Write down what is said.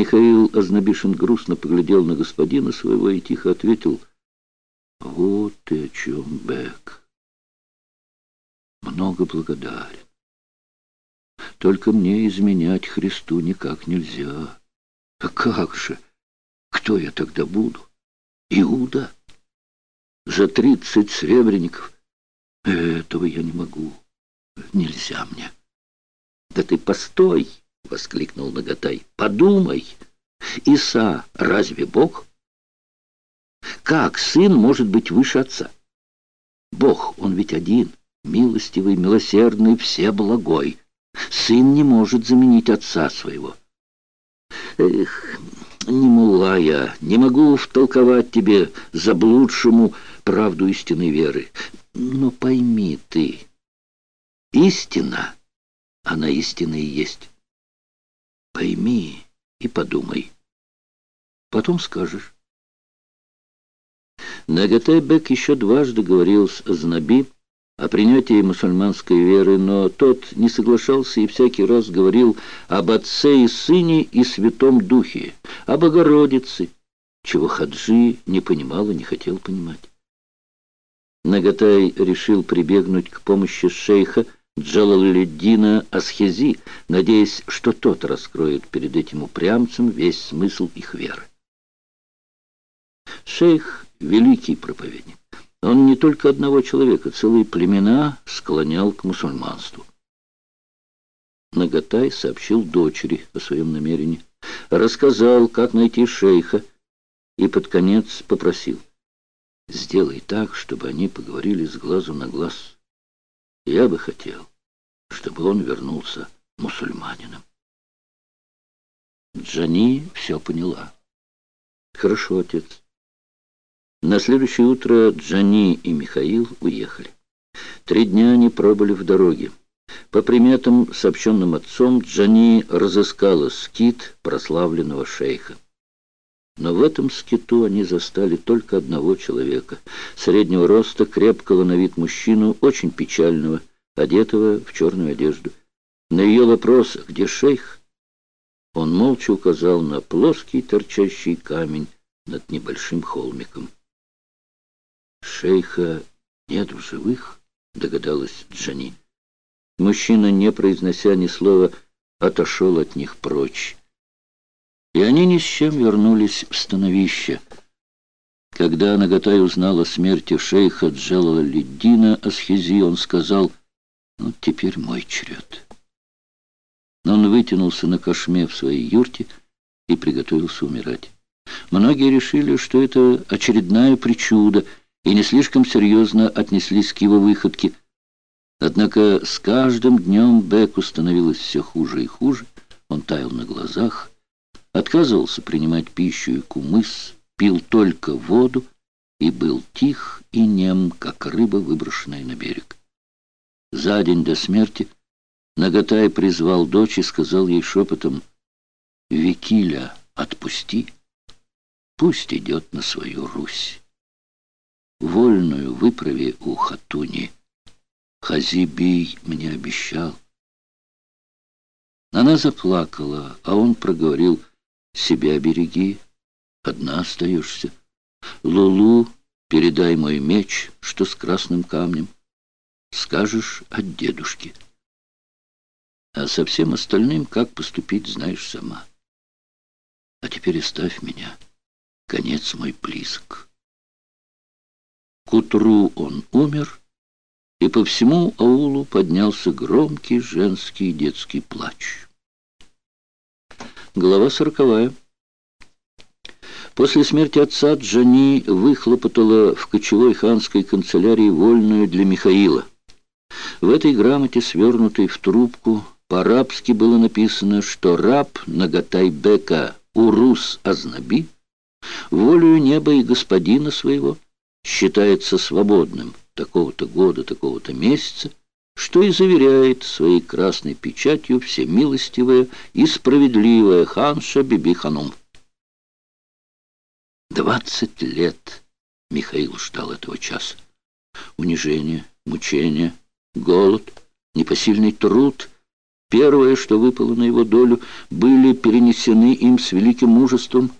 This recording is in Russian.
Михаил Ознобишин грустно поглядел на господина своего и тихо ответил, «Вот ты о чем, Бек. Много благодарен. Только мне изменять Христу никак нельзя. А как же? Кто я тогда буду? Иуда? За тридцать сребреников? Этого я не могу. Нельзя мне. Да ты постой! — воскликнул Наготай. «Подумай! Иса разве Бог? Как сын может быть выше отца? Бог, он ведь один, милостивый, милосердный, всеблагой. Сын не может заменить отца своего. Эх, не мула я, не могу втолковать тебе заблудшему правду истинной веры. Но пойми ты, истина, она истина и есть». Пойми и подумай. Потом скажешь. Нагатайбек еще дважды говорил с Знаби о принятии мусульманской веры, но тот не соглашался и всякий раз говорил об Отце и Сыне и Святом Духе, об Богородице, чего Хаджи не понимал и не хотел понимать. Нагатай решил прибегнуть к помощи шейха, Джалалюддина Асхези, надеясь, что тот раскроет перед этим упрямцем весь смысл их веры. Шейх — великий проповедник. Он не только одного человека, целые племена склонял к мусульманству. Нагатай сообщил дочери о своем намерении, рассказал, как найти шейха, и под конец попросил, «Сделай так, чтобы они поговорили с глазу на глаз». Я бы хотел, чтобы он вернулся мусульманином. Джани все поняла. Хорошо, отец. На следующее утро Джани и Михаил уехали. Три дня они пробыли в дороге. По приметам, сообщенным отцом, Джани разыскала скит прославленного шейха. Но в этом скиту они застали только одного человека, среднего роста, крепкого на вид мужчину, очень печального, одетого в черную одежду. На ее вопрос «Где шейх?» он молча указал на плоский торчащий камень над небольшим холмиком. «Шейха нет в живых?» — догадалась Джани. Мужчина, не произнося ни слова, отошел от них прочь. И они ни с чем вернулись в становище. Когда Нагатай узнал о смерти шейха Джалала Асхизи, он сказал, «Ну, теперь мой черед». Но он вытянулся на кошме в своей юрте и приготовился умирать. Многие решили, что это очередная причуда, и не слишком серьезно отнеслись к его выходке. Однако с каждым днем Беку становилось все хуже и хуже. Он таял на глазах, отказывался принимать пищу и кумыс, пил только воду и был тих и нем, как рыба, выброшенная на берег. За день до смерти Нагатай призвал дочь и сказал ей шепотом, «Викиля, отпусти, пусть идет на свою Русь. Вольную выправи у Хатуни. Хазибий мне обещал». Она заплакала, а он проговорил, себя береги, одна остаешься. Лулу, передай мой меч, что с красным камнем. Скажешь от дедушки. А со всем остальным, как поступить, знаешь сама. А теперь оставь меня. Конец мой близок. К утру он умер, и по всему аулу поднялся громкий женский детский плач. Глава сороковая. После смерти отца Джани выхлопотала в кочевой ханской канцелярии вольную для Михаила. В этой грамоте, свернутой в трубку, по-арабски было написано, что раб Нагатайбека Урус Азнаби волею неба и господина своего считается свободным такого-то года, такого-то месяца, что и заверяет своей красной печатью всемилостивая и справедливая ханша Биби-ханум. Двадцать лет Михаил ждал этого часа. Унижение, мучение, голод, непосильный труд первое, что выпало на его долю, были перенесены им с великим мужеством